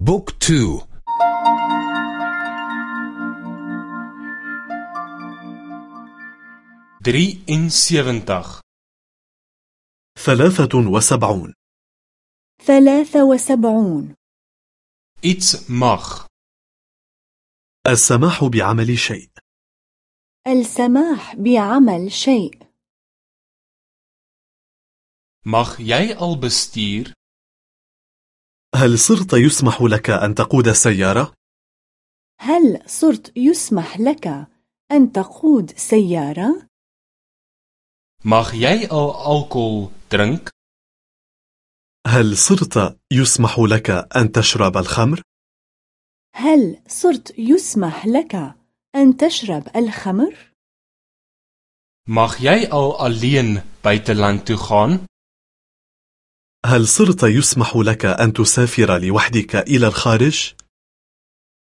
Book two. Drie en sewentig. ثلاثة وسبعون. ثلاثة وسبعون. Iets mag. السماح بعمل شيء. السماح بعمل شيء. Mag jy al bestuur? هل صرت يسمح لك أن تقود السيارة؟ هل صرت يسمح لك أن تقود سيارة؟ Mag jy al alcohol drink? هل صرت يسمح لك أن تشرب الخمر؟ هل صرت يسمح لك أن تشرب الخمر؟ Mag jy al alleen buiteland toe gaan? هل صرت يسمح لك أن تسافر لوحدك إلى الخارج؟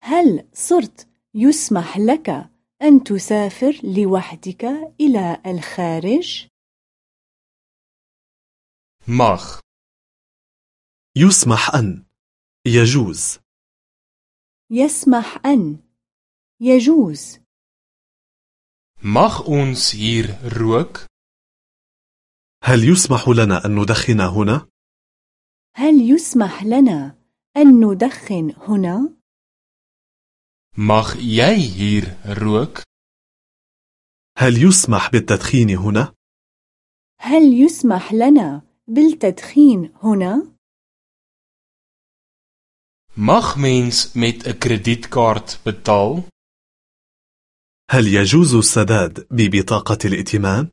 هل صرت يسمح لك أن تسافر لوحدك إلى الخارج؟ Mag. يسمح أن يجوز يسمح أن يجوز Mag ons hier rook? هل يسمح لنا أن ندخن هنا؟ هل يسمح لنا أن ندخن هنا؟ Mag jy hier rook? هل يسمح بالتدخين هنا؟ هل يسمح لنا بالتدخين هنا؟ Mag mens met 'n kredietkaart betaal? هل يجوز السداد ببطاقة الائتمان؟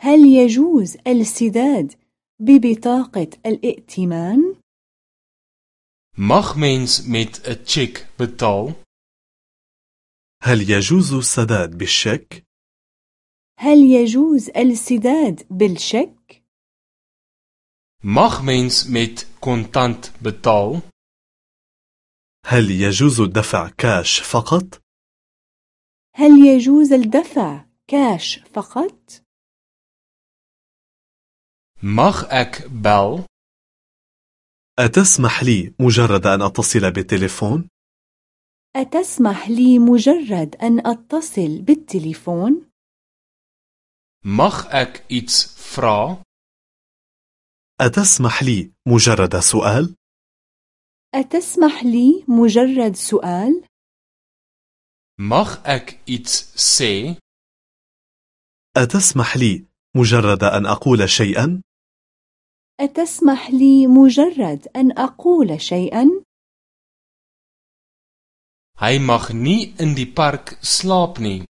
هل يجوز السداد ببطاقة الائتمان؟ Mag mens met 'n tjek betaal? هل يجوز السداد بالشيك؟ هل يجوز السداد بالشيك؟ Mag mens met kontant betaal? هل يجوز الدفع كاش فقط؟ هل يجوز الدفع كاش فقط؟ Mag ek bel? أتسمح لي مجرد أن أتصل بالتليفون؟ أتسمح لي مجرد أن أتصل بالتليفون؟ Mag ek iets vra? أتسمح لي مجرد سؤال؟ أتسمح لي مجرد سؤال؟ Mag ek iets sê? أتسمح لي مجرد أن أقول شيئا؟ أتسمح لي مجرد أن أقول شيئا؟ Hy mag nie in die park slaap nie.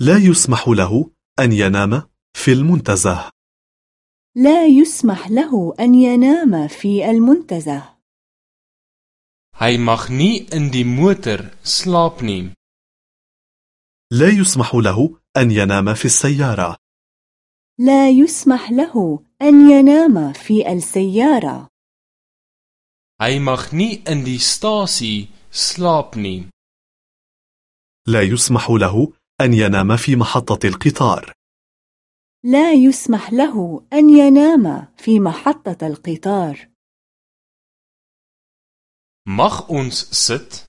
لا يسمح له أن ينام في المنتزه لا يسمح له أن ينام في المنتزه Hy mag nie in die motor slaap nie. لا يسمح له أن ينام في السيارة لا يسمح له أن ينام في السيارة mag in die stasie. لا يسمح له أن ينام في محطة القطار لا يسمح له أن ينام في محطة القطار Mag ons sit?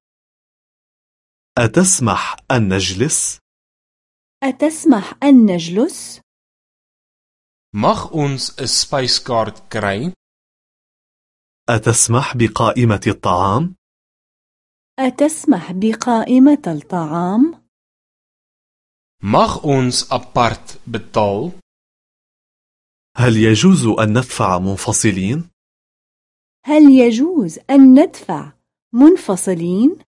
أتسمح أن نجلس؟ أتسمح أن نجلس؟ Mag ons 'n spyskaart kry? أتسمح بقائمة الطعام؟ أتسمح بقائمة الطعام؟ Mag ons apart betaal? هل يجوز أن ندفع منفصلين؟ هل يجوز أن ندفع منفصلين؟